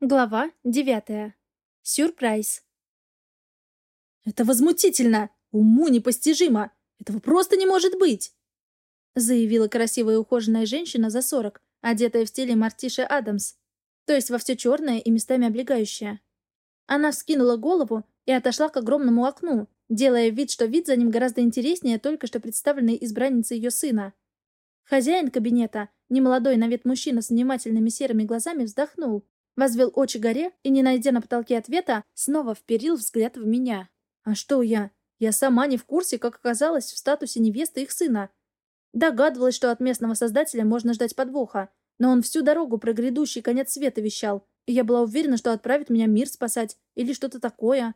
Глава девятая. Сюрприз. «Это возмутительно! Уму непостижимо! Этого просто не может быть!» заявила красивая ухоженная женщина за сорок, одетая в стиле Мартиши Адамс, то есть во все черное и местами облегающее. Она вскинула голову и отошла к огромному окну, делая вид, что вид за ним гораздо интереснее только что представленной избранницы ее сына. Хозяин кабинета, немолодой на вид мужчина с внимательными серыми глазами, вздохнул Возвел очи горе и, не найдя на потолке ответа, снова вперил взгляд в меня. А что я? Я сама не в курсе, как оказалась в статусе невесты их сына. Догадывалась, что от местного создателя можно ждать подвоха, но он всю дорогу про грядущий конец света вещал, и я была уверена, что отправит меня мир спасать или что-то такое.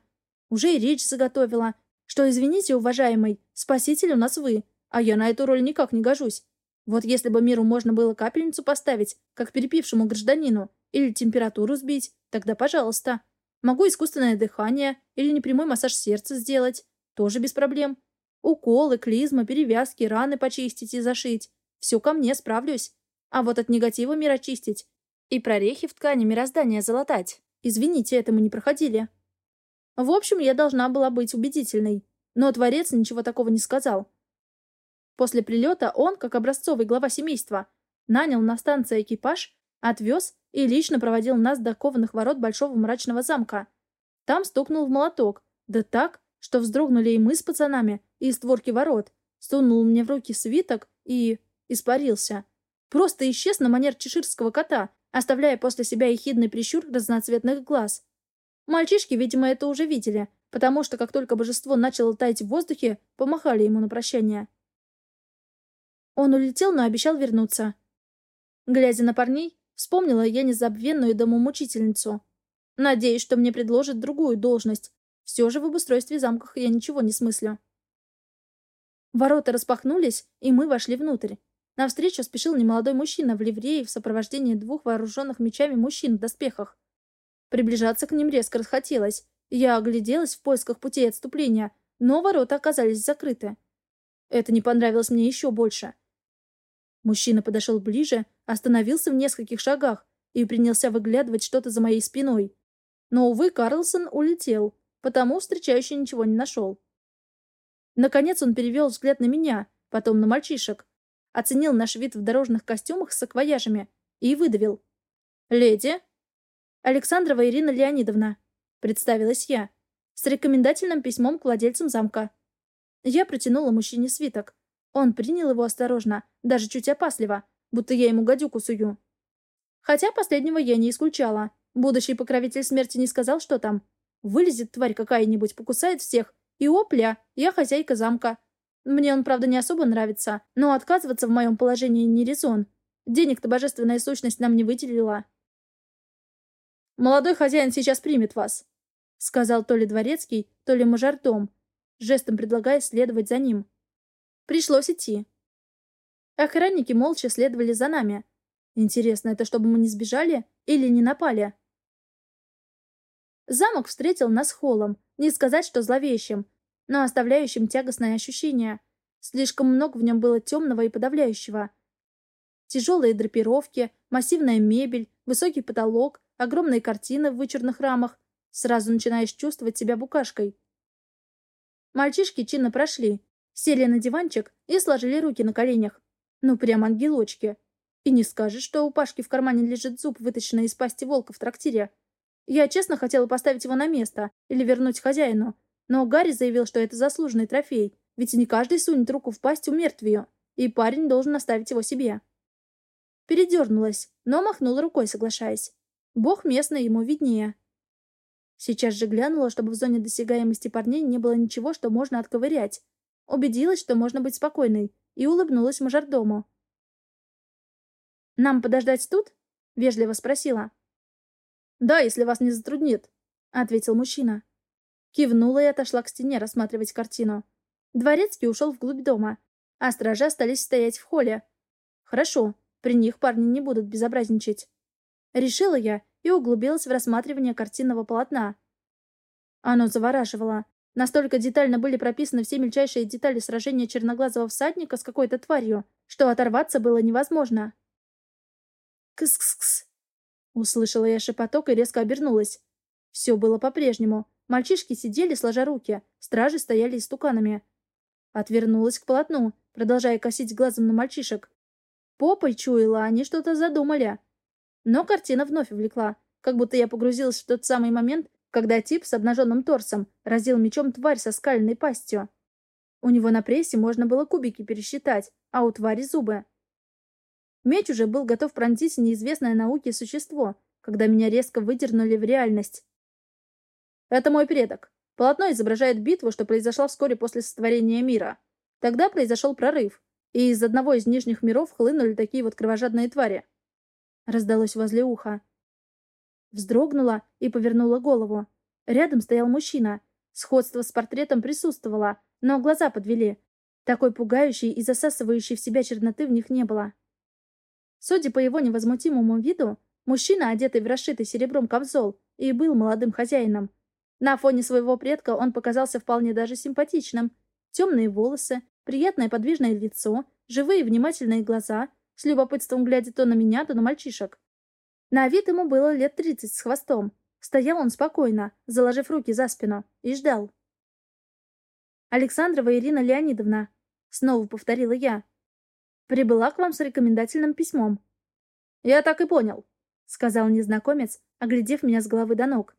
Уже и речь заготовила, что, извините, уважаемый, спаситель у нас вы, а я на эту роль никак не гожусь. Вот если бы миру можно было капельницу поставить, как перепившему гражданину, или температуру сбить, тогда пожалуйста. Могу искусственное дыхание или непрямой массаж сердца сделать. Тоже без проблем. Уколы, клизма, перевязки, раны почистить и зашить. Все ко мне, справлюсь. А вот от негатива мир очистить. И прорехи в ткани мироздания залатать. Извините, это мы не проходили. В общем, я должна была быть убедительной. Но Творец ничего такого не сказал. После прилета он, как образцовый глава семейства, нанял на станции экипаж, отвез и лично проводил нас до кованых ворот большого мрачного замка. Там стукнул в молоток, да так, что вздрогнули и мы с пацанами, и створки ворот. Сунул мне в руки свиток и... испарился. Просто исчез на манер чеширского кота, оставляя после себя ехидный прищур разноцветных глаз. Мальчишки, видимо, это уже видели, потому что как только божество начало таять в воздухе, помахали ему на прощание. Он улетел, но обещал вернуться. Глядя на парней, Вспомнила я незабвенную домомучительницу. Надеюсь, что мне предложат другую должность. Все же в обустройстве замках я ничего не смыслю. Ворота распахнулись, и мы вошли внутрь. Навстречу спешил немолодой мужчина в ливрее в сопровождении двух вооруженных мечами мужчин в доспехах. Приближаться к ним резко расхотелось. Я огляделась в поисках путей отступления, но ворота оказались закрыты. Это не понравилось мне еще больше. Мужчина подошел ближе, остановился в нескольких шагах и принялся выглядывать что-то за моей спиной. Но, увы, Карлсон улетел, потому встречающий ничего не нашел. Наконец он перевел взгляд на меня, потом на мальчишек, оценил наш вид в дорожных костюмах с акваяжами и выдавил. «Леди?» «Александрова Ирина Леонидовна», — представилась я, с рекомендательным письмом к владельцам замка. Я протянула мужчине свиток. Он принял его осторожно, даже чуть опасливо, будто я ему гадюку сую. Хотя последнего я не исключала. Будущий покровитель смерти не сказал, что там. Вылезет тварь какая-нибудь, покусает всех. И опля, я хозяйка замка. Мне он, правда, не особо нравится, но отказываться в моем положении не резон. Денег-то божественная сущность нам не выделила. «Молодой хозяин сейчас примет вас», — сказал то ли дворецкий, то ли мажордом, жестом предлагая следовать за ним. Пришлось идти. Охранники молча следовали за нами. Интересно, это чтобы мы не сбежали или не напали? Замок встретил нас холлом, не сказать, что зловещим, но оставляющим тягостное ощущение. Слишком много в нем было темного и подавляющего. Тяжелые драпировки, массивная мебель, высокий потолок, огромные картины в вычурных рамах. Сразу начинаешь чувствовать себя букашкой. Мальчишки чинно прошли, Сели на диванчик и сложили руки на коленях. Ну, прям ангелочки. И не скажешь, что у Пашки в кармане лежит зуб, вытащенный из пасти волка в трактире. Я честно хотела поставить его на место или вернуть хозяину. Но Гарри заявил, что это заслуженный трофей, ведь не каждый сунет руку в пасть умертвию, и парень должен оставить его себе. Передернулась, но махнула рукой, соглашаясь. Бог местный, ему виднее. Сейчас же глянула, чтобы в зоне досягаемости парней не было ничего, что можно отковырять, Убедилась, что можно быть спокойной, и улыбнулась мажордому. «Нам подождать тут?» — вежливо спросила. «Да, если вас не затруднит», — ответил мужчина. Кивнула и отошла к стене рассматривать картину. Дворецкий ушел вглубь дома, а стражи остались стоять в холле. «Хорошо, при них парни не будут безобразничать». Решила я и углубилась в рассматривание картинного полотна. Оно завораживало. Настолько детально были прописаны все мельчайшие детали сражения черноглазого всадника с какой-то тварью, что оторваться было невозможно. «Кс-кс-кс!» Услышала я шепоток и резко обернулась. Все было по-прежнему. Мальчишки сидели, сложа руки, стражи стояли истуканами. Отвернулась к полотну, продолжая косить глазом на мальчишек. Попой чуяла, они что-то задумали. Но картина вновь увлекла, как будто я погрузилась в тот самый момент, когда тип с обнаженным торсом разил мечом тварь со скальной пастью. У него на прессе можно было кубики пересчитать, а у твари зубы. Меч уже был готов пронзить неизвестное науке существо, когда меня резко выдернули в реальность. Это мой предок. Полотно изображает битву, что произошла вскоре после сотворения мира. Тогда произошел прорыв, и из одного из нижних миров хлынули такие вот кровожадные твари. Раздалось возле уха. Вздрогнула и повернула голову. Рядом стоял мужчина. Сходство с портретом присутствовало, но глаза подвели. Такой пугающей и засасывающей в себя черноты в них не было. Судя по его невозмутимому виду, мужчина, одетый в расшитый серебром камзол, и был молодым хозяином. На фоне своего предка он показался вполне даже симпатичным. Темные волосы, приятное подвижное лицо, живые внимательные глаза, с любопытством глядя то на меня, то на мальчишек. На вид ему было лет тридцать с хвостом. Стоял он спокойно, заложив руки за спину, и ждал. «Александрова Ирина Леонидовна», — снова повторила я, — «прибыла к вам с рекомендательным письмом». «Я так и понял», — сказал незнакомец, оглядев меня с головы до ног.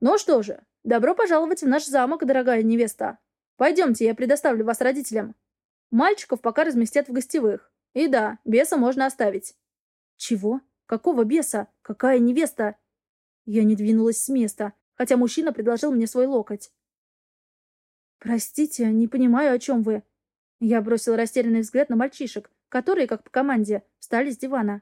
«Ну что же, добро пожаловать в наш замок, дорогая невеста. Пойдемте, я предоставлю вас родителям. Мальчиков пока разместят в гостевых. И да, беса можно оставить». «Чего?» Какого беса? Какая невеста? Я не двинулась с места, хотя мужчина предложил мне свой локоть. «Простите, не понимаю, о чем вы». Я бросил растерянный взгляд на мальчишек, которые, как по команде, встали с дивана.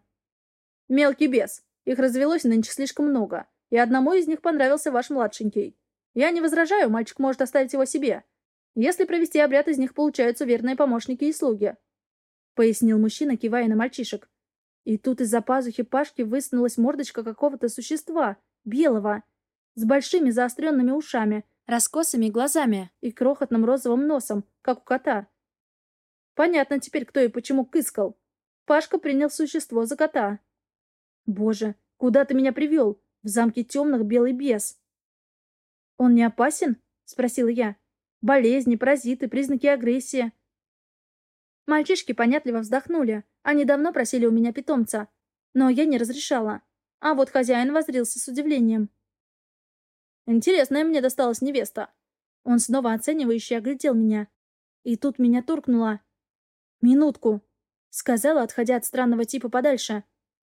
«Мелкий бес. Их развелось нынче слишком много, и одному из них понравился ваш младшенький. Я не возражаю, мальчик может оставить его себе. Если провести обряд, из них получаются верные помощники и слуги», — пояснил мужчина, кивая на мальчишек. И тут из-за пазухи Пашки высунулась мордочка какого-то существа, белого, с большими заостренными ушами, раскосыми глазами и крохотным розовым носом, как у кота. Понятно теперь, кто и почему кыскал. Пашка принял существо за кота. Боже, куда ты меня привел? В замке темных белый бес. Он не опасен? Спросила я. Болезни, паразиты, признаки агрессии. Мальчишки понятливо вздохнули. Они давно просили у меня питомца. Но я не разрешала. А вот хозяин возрился с удивлением. «Интересная мне досталась невеста». Он снова оценивающе оглядел меня. И тут меня торкнуло. «Минутку», — сказала, отходя от странного типа подальше.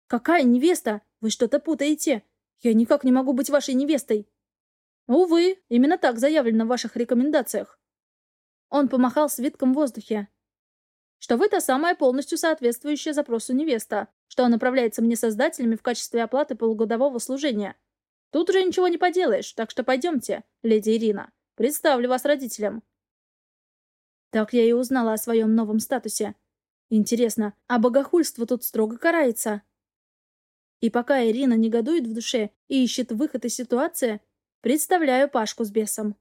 «Какая невеста? Вы что-то путаете. Я никак не могу быть вашей невестой». «Увы, именно так заявлено в ваших рекомендациях». Он помахал свитком в воздухе что вы та самая полностью соответствующая запросу невеста, что направляется мне создателями в качестве оплаты полугодового служения. Тут уже ничего не поделаешь, так что пойдемте, леди Ирина. Представлю вас родителям. Так я и узнала о своем новом статусе. Интересно, а богохульство тут строго карается? И пока Ирина негодует в душе и ищет выход из ситуации, представляю Пашку с бесом.